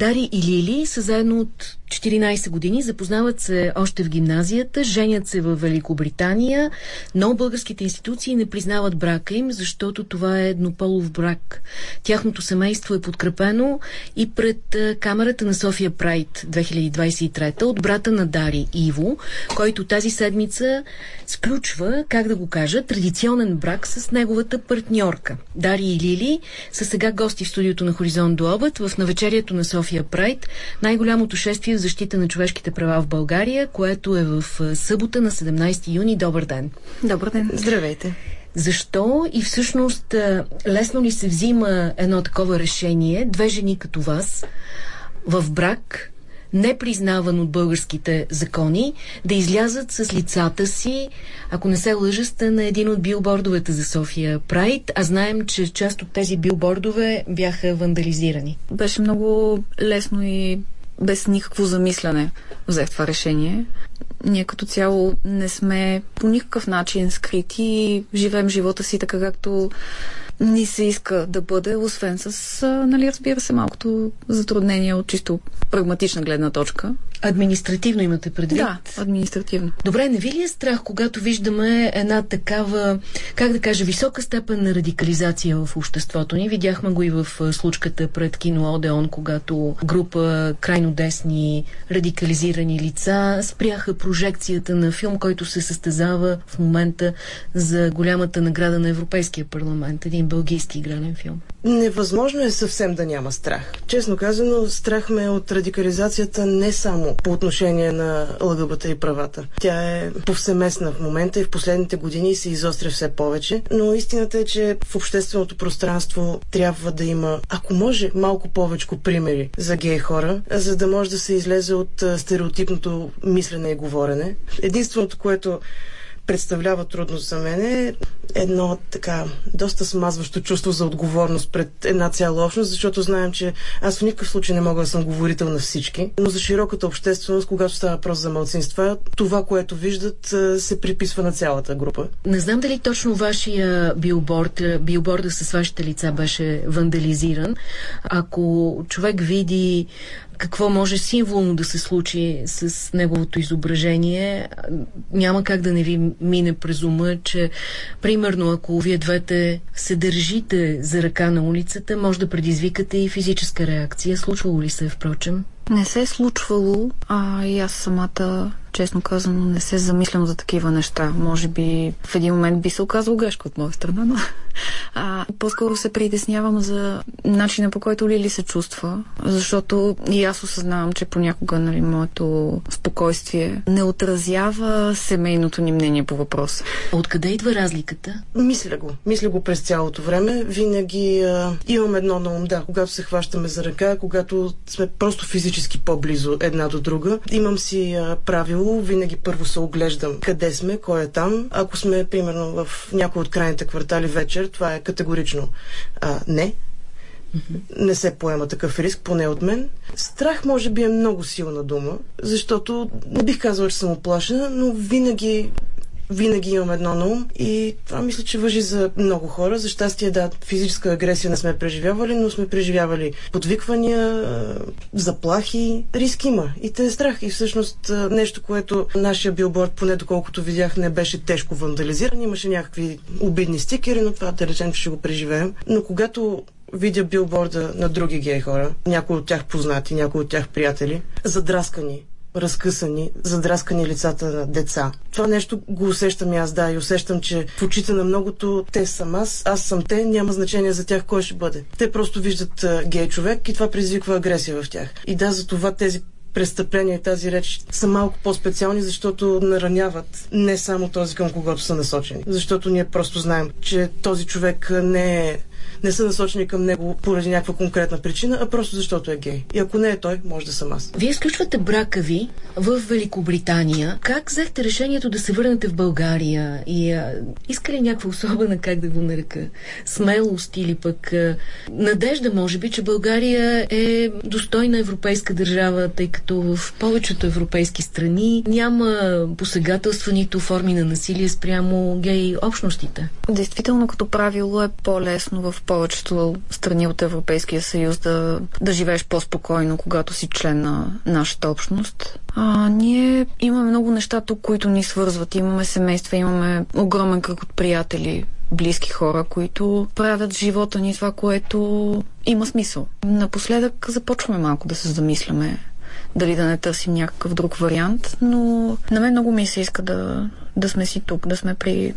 Дари и Лили са заедно от 14 години, запознават се още в гимназията, женят се в Великобритания, но българските институции не признават брака им, защото това е еднополов брак. Тяхното семейство е подкрепено и пред камерата на София Прайд 2023 от брата на Дари Иво, който тази седмица сключва, как да го кажа, традиционен брак с неговата партньорка. Дари и Лили са сега гости в студиото на Хоризонт до обед в навечерието на София Прайд, най-голямото шествие в защита на човешките права в България, което е в събота на 17 юни. Добър ден! Добър ден! Здравейте! Защо и всъщност лесно ли се взима едно такова решение, две жени като вас, в брак, не признаван от българските закони, да излязат с лицата си, ако не се лъжа, сте на един от билбордовете за София Прайд, а знаем, че част от тези билбордове бяха вандализирани. Беше много лесно и без никакво замисляне взех това решение. Ние като цяло не сме по никакъв начин скрити и живеем живота си така както ни се иска да бъде, освен с, нали, разбира се, малкото затруднение от чисто прагматична гледна точка. Административно имате предвид? Да, административно. Добре, не ви ли е страх, когато виждаме една такава, как да кажа, висока степен на радикализация в обществото ни? Видяхме го и в случката пред кино Одеон, когато група крайно десни радикализирани лица спряха прожекцията на филм, който се състезава в момента за голямата награда на Европейския парламент. Един бългийски игрален филм. Невъзможно е съвсем да няма страх. Честно казано, страх ме от радикализацията не само по отношение на ЛГБТ и правата. Тя е повсеместна в момента и в последните години се изостря все повече, но истината е, че в общественото пространство трябва да има, ако може, малко повече примери за гей хора, за да може да се излезе от стереотипното мислене и говорене. Единственото, което представлява трудност за мен е едно така доста смазващо чувство за отговорност пред една цяла общност, защото знаем, че аз в никакъв случай не мога да съм говорител на всички, но за широката общественост, когато става въпрос за малцинства, това, което виждат, се приписва на цялата група. Не знам дали точно вашия билборд, билборда с вашите лица беше вандализиран. Ако човек види какво може символно да се случи с неговото изображение, няма как да не ви мине през ума, че примерно ако вие двете се държите за ръка на улицата, може да предизвикате и физическа реакция. Случвало ли се, впрочем? Не се е случвало, а и аз самата честно казано, не се замислям за такива неща. Може би в един момент би се оказал грешка от моя страна, но а, по-скоро се притеснявам за начина по който Лили се чувства, защото и аз осъзнавам, че понякога нали, моето спокойствие не отразява семейното ни мнение по въпроса. Откъде идва разликата? Мисля го. Мисля го през цялото време. Винаги а, имам едно на ум, да, когато се хващаме за ръка, когато сме просто физически по-близо една до друга. Имам си а, правило правило винаги първо се оглеждам къде сме, кой е там. Ако сме, примерно, в някои от крайните квартали вечер, това е категорично а, не. Не се поема такъв риск, поне от мен. Страх може би е много силна дума, защото не бих казала, че съм оплашена, но винаги винаги имам едно на ум и това мисля, че въжи за много хора. За щастие, да, физическа агресия не сме преживявали, но сме преживявали подвиквания, заплахи. Риск има и те е страх. И всъщност нещо, което нашия билборд, поне доколкото видях, не беше тежко вандализиран. Имаше някакви обидни стикери, но това да речем, че ще го преживеем. Но когато видя билборда на други гей хора, някои от тях познати, някои от тях приятели, задраскани разкъсани, задраскани лицата на деца. Това нещо го усещам и аз, да, и усещам, че в очите на многото те съм аз, аз съм те, няма значение за тях кой ще бъде. Те просто виждат гей човек и това предизвиква агресия в тях. И да, за това тези престъпления и тази реч са малко по-специални, защото нараняват не само този към когото са насочени. Защото ние просто знаем, че този човек не е не са насочени към него поради някаква конкретна причина, а просто защото е гей. И ако не е той, може да съм аз. Вие изключвате брака ви в Великобритания. Как взехте решението да се върнете в България? И а, иска ли някаква особена, как да го нарека, смелост или пък а, надежда, може би, че България е достойна европейска държава, тъй като в повечето европейски страни няма посегателства, нито форми на насилие спрямо гей общностите? Действително, като правило е по-лесно в по повечето страни от Европейския съюз да, да живееш по-спокойно, когато си член на нашата общност. А, ние имаме много неща тук, които ни свързват. Имаме семейства, имаме огромен кръг от приятели, близки хора, които правят живота ни това, което има смисъл. Напоследък започваме малко да се замисляме дали да не търсим някакъв друг вариант, но на мен много ми се иска да, да сме си тук, да сме при,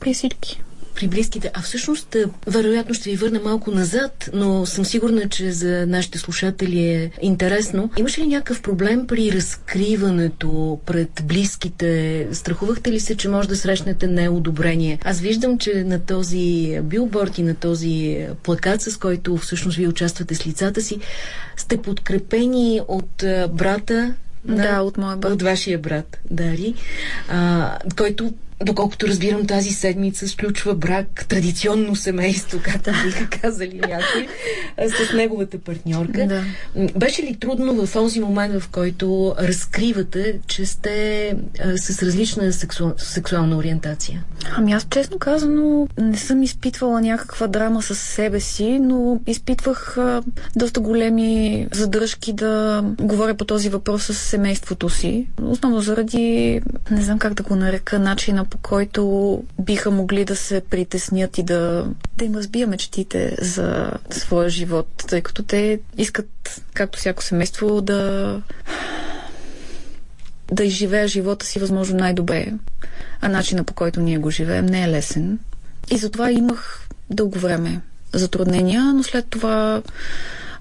при всички при близките. А всъщност, вероятно ще ви върна малко назад, но съм сигурна, че за нашите слушатели е интересно. Имаше ли някакъв проблем при разкриването пред близките? Страхувахте ли се, че може да срещнете неодобрение? Аз виждам, че на този билборд и на този плакат, с който всъщност вие участвате с лицата си, сте подкрепени от брата на, да, от моя брат. От вашия брат, Дари, а, който доколкото разбирам, тази седмица сключва брак, традиционно семейство, както биха казали някой, с неговата партньорка. Да. Беше ли трудно в този момент, в който разкривате, че сте а, с различна сексу... сексуална ориентация? Ами аз честно казано не съм изпитвала някаква драма с себе си, но изпитвах а, доста големи задръжки да говоря по този въпрос с семейството си. Основно заради, не знам как да го нарека, начина по който биха могли да се притеснят и да, да им разбия мечтите за своя живот, тъй като те искат, както всяко семейство, да да изживея живота си възможно най-добре. А начина по който ние го живеем не е лесен. И затова имах дълго време затруднения, но след това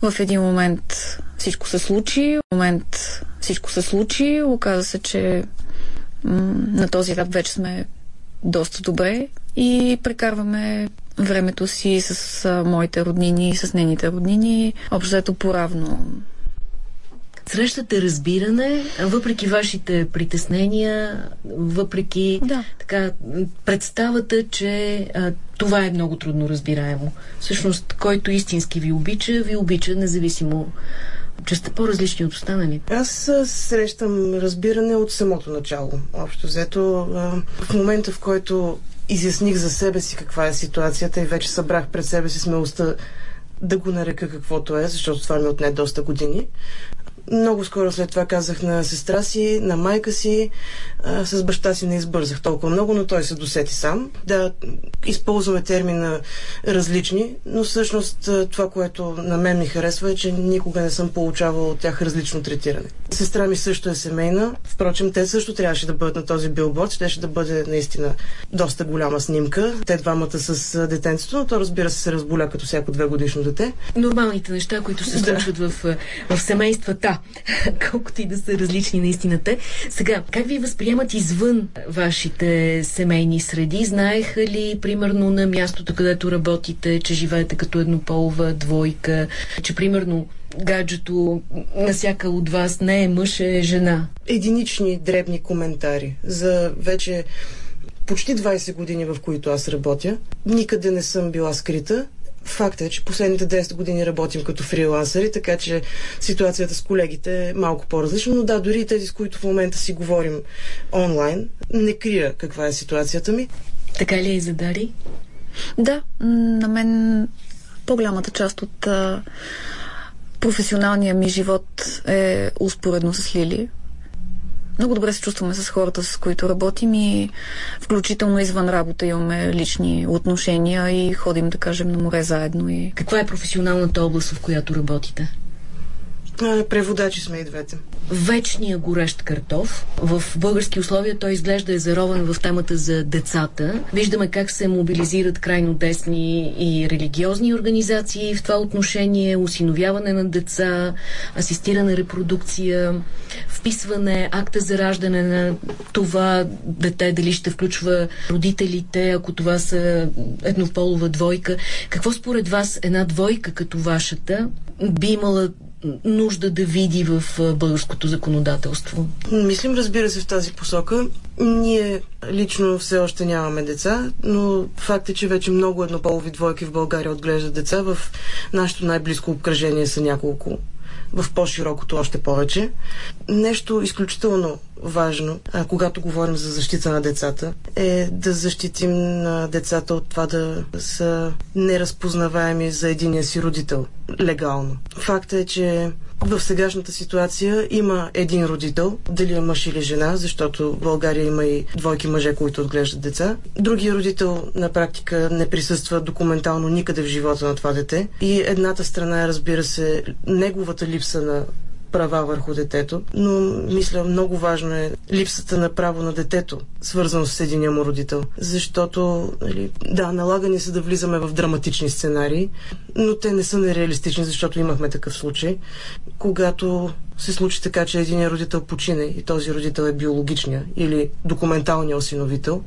в един момент всичко се случи. В момент всичко се случи. Оказа се, че на този етап вече сме доста добре и прекарваме времето си с а, моите роднини, с нейните роднини, общо поравно. Срещате разбиране, въпреки вашите притеснения, въпреки да. така, представата, че а, това е много трудно разбираемо. Всъщност, който истински ви обича, ви обича независимо че сте по-различни от останалите? Аз срещам разбиране от самото начало. Общо взето, в момента в който изясних за себе си каква е ситуацията и вече събрах пред себе си смелостта да го нарека каквото е, защото това ми отне доста години. Много скоро след това казах на сестра си, на майка си, а, с баща си не избързах толкова много, но той се досети сам. Да, използваме термина различни, но всъщност това, което на мен ми харесва е, че никога не съм получавал от тях различно третиране. Сестра ми също е семейна, впрочем те също трябваше да бъдат на този билборд, ще да бъде наистина доста голяма снимка. Те двамата с детенцето, но то разбира се се разболя като всяко две годишно дете. Нормалните неща, които се случват да. в, в семействата колкото и да са различни наистина те. Сега, как ви възприемат извън вашите семейни среди? Знаеха ли, примерно, на мястото, където работите, че живеете като еднополова двойка, че, примерно, гаджето на всяка от вас не е мъж, е жена? Единични дребни коментари за вече почти 20 години, в които аз работя. Никъде не съм била скрита Факт е, че последните 10 години работим като фрилансъри, така че ситуацията с колегите е малко по-различна, но да, дори тези, с които в момента си говорим онлайн, не крия каква е ситуацията ми. Така ли е и за Дари? Да, на мен по-голямата част от а, професионалния ми живот е успоредно с Лили много добре се чувстваме с хората, с които работим и включително извън работа имаме лични отношения и ходим, да кажем, на море заедно. И... Каква е професионалната област, в която работите? Преводачи сме и двете. Вечния горещ картоф. В български условия той изглежда е заровен в темата за децата. Виждаме как се мобилизират крайно десни и религиозни организации в това отношение, усиновяване на деца, асистирана репродукция, вписване, акта за раждане на това дете, дали ще включва родителите, ако това са еднополова двойка. Какво според вас една двойка като вашата би имала нужда да види в българското законодателство? Мислим, разбира се, в тази посока. Ние лично все още нямаме деца, но факт е, че вече много еднополови двойки в България отглеждат деца. В нашето най-близко обкръжение са няколко в по-широкото още повече. Нещо изключително важно, а, когато говорим за защита на децата, е да защитим на децата от това да са неразпознаваеми за единия си родител легално. Факта е, че в сегашната ситуация има един родител, дали е мъж или жена, защото в България има и двойки мъже, които отглеждат деца. Другия родител на практика не присъства документално никъде в живота на това дете. И едната страна е, разбира се, неговата липса на права върху детето, но мисля много важно е липсата на право на детето, свързано с единия му родител. Защото, нали, да, налагани се да влизаме в драматични сценарии, но те не са нереалистични, защото имахме такъв случай, когато се случи така, че един родител почине и този родител е биологичния или документалния осиновител,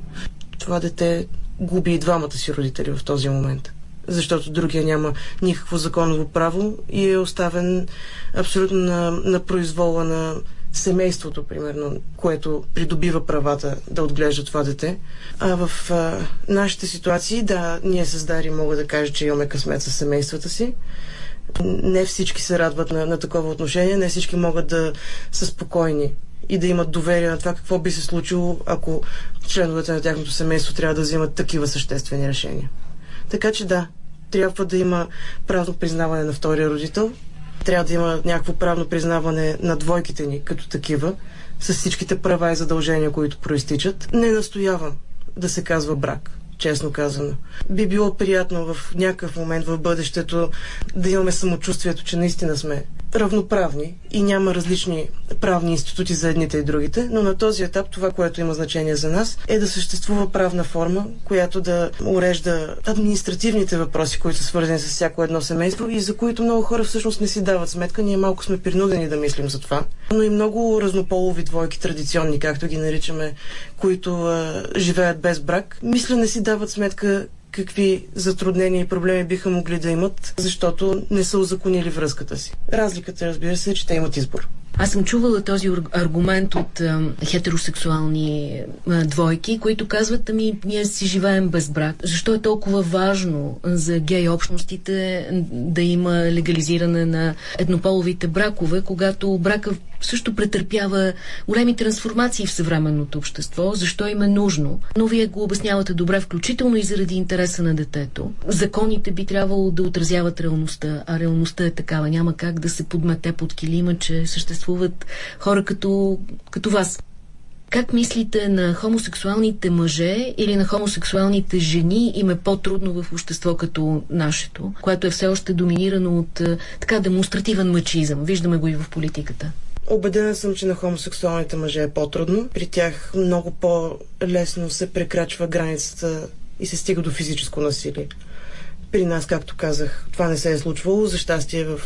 това дете губи и двамата си родители в този момент защото другия няма никакво законово право и е оставен абсолютно на, на произвола на семейството, примерно, което придобива правата да отглежда това дете. А в а, нашите ситуации, да, ние с Дари мога да кажа, че имаме късмет с семействата си. Не всички се радват на, на такова отношение, не всички могат да са спокойни и да имат доверие на това какво би се случило, ако членовете на тяхното семейство трябва да взимат такива съществени решения. Така че да, трябва да има правно признаване на втория родител, трябва да има някакво правно признаване на двойките ни като такива, с всичките права и задължения, които проистичат. Не настоявам да се казва брак честно казано. Би било приятно в някакъв момент в бъдещето да имаме самочувствието, че наистина сме равноправни и няма различни правни институти за едните и другите, но на този етап това, което има значение за нас, е да съществува правна форма, която да урежда административните въпроси, които са свързани с всяко едно семейство и за които много хора всъщност не си дават сметка. Ние малко сме принудени да мислим за това. Но и много разнополови двойки, традиционни, както ги наричаме, които а, живеят без брак, мисля не си дават сметка какви затруднения и проблеми биха могли да имат, защото не са узаконили връзката си. Разликата, разбира се, е, че те имат избор. Аз съм чувала този аргумент от а, хетеросексуални а, двойки, които казват, ами ние си живеем без брак. Защо е толкова важно за гей общностите да има легализиране на еднополовите бракове, когато брака също претърпява големи трансформации в съвременното общество. Защо им е нужно? Но вие го обяснявате добре, включително и заради интереса на детето. Законите би трябвало да отразяват реалността, а реалността е такава. Няма как да се подмете под килима, че съществуват хора като, като вас. Как мислите на хомосексуалните мъже или на хомосексуалните жени им е по-трудно в общество като нашето, което е все още доминирано от така демонстративен мачизъм? Виждаме го и в политиката. Обедена съм, че на хомосексуалните мъже е по-трудно. При тях много по-лесно се прекрачва границата и се стига до физическо насилие. При нас, както казах, това не се е случвало. За щастие в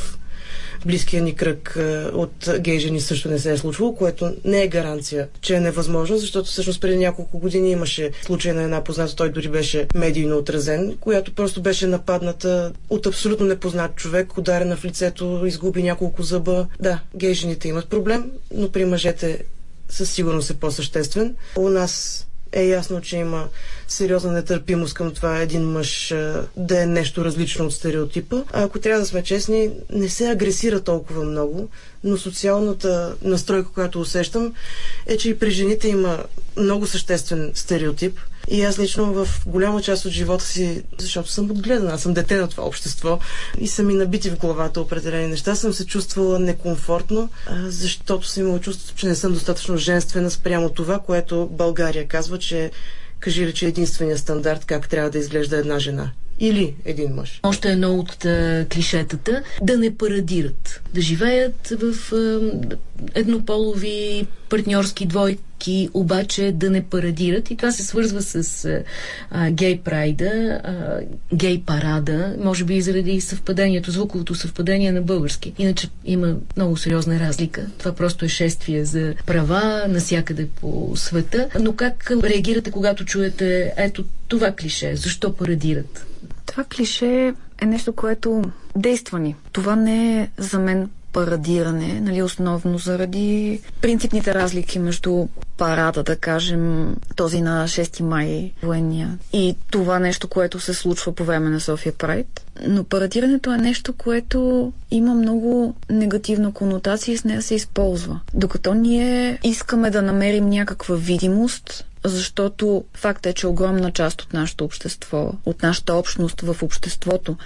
близкия ни кръг е, от гей жени също не се е случвало, което не е гаранция, че е невъзможно, защото всъщност преди няколко години имаше случай на една позната, той дори беше медийно отразен, която просто беше нападната от абсолютно непознат човек, ударена в лицето, изгуби няколко зъба. Да, гей жените имат проблем, но при мъжете със сигурност е по-съществен. У нас е ясно, че има сериозна нетърпимост към това един мъж да е нещо различно от стереотипа. А ако трябва да сме честни, не се агресира толкова много, но социалната настройка, която усещам, е, че и при жените има много съществен стереотип. И аз лично в голяма част от живота си, защото съм отгледана, аз съм дете на това общество и са ми набити в главата определени неща, съм се чувствала некомфортно, защото съм имала чувството, че не съм достатъчно женствена спрямо това, което България казва, че кажи ли, че е единствения стандарт как трябва да изглежда една жена или един мъж. Още едно от а, клишетата да не парадират, да живеят в а, еднополови партньорски двойки, обаче да не парадират и това се свързва с а, гей прайда, а, гей парада, може би и заради съвпадението, звуковото съвпадение на български. Иначе има много сериозна разлика. Това просто е шествие за права насякъде по света. Но как реагирате, когато чуете ето това клише? Защо парадират? Това клише е нещо, което действа ни. Това не е за мен парадиране, нали, основно заради принципните разлики между парада, да кажем, този на 6 май военния и това нещо, което се случва по време на София Прайд. Но парадирането е нещо, което има много негативна конотация и с нея се използва. Докато ние искаме да намерим някаква видимост, защото факт е, че огромна част от нашето общество, от нашата общност в обществото,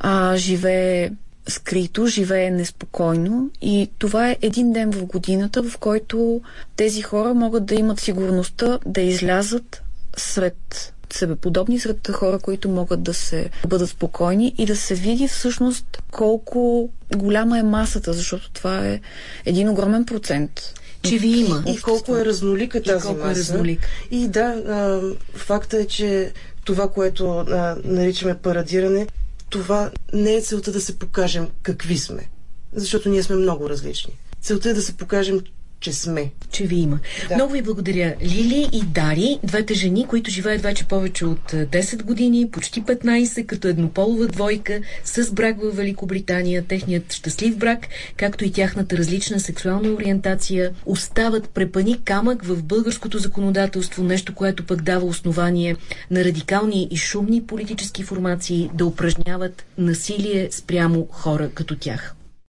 а, живее скрито, живее неспокойно и това е един ден в годината, в който тези хора могат да имат сигурността да излязат сред себеподобни, сред хора, които могат да се да бъдат спокойни и да се види всъщност колко голяма е масата, защото това е един огромен процент че ви има. И колко е разнолика тази и колко е маса. Е разнолик. И да, а, факта е, че това, което а, наричаме парадиране, това не е целта да се покажем какви сме. Защото ние сме много различни. Целта е да се покажем, че сме. Че ви има. Да. Много ви благодаря. Лили и Дари, двете жени, които живеят вече повече от 10 години, почти 15, като еднополова двойка, с брак в Великобритания, техният щастлив брак, както и тяхната различна сексуална ориентация, остават препани камък в българското законодателство, нещо, което пък дава основание на радикални и шумни политически формации да упражняват насилие спрямо хора като тях.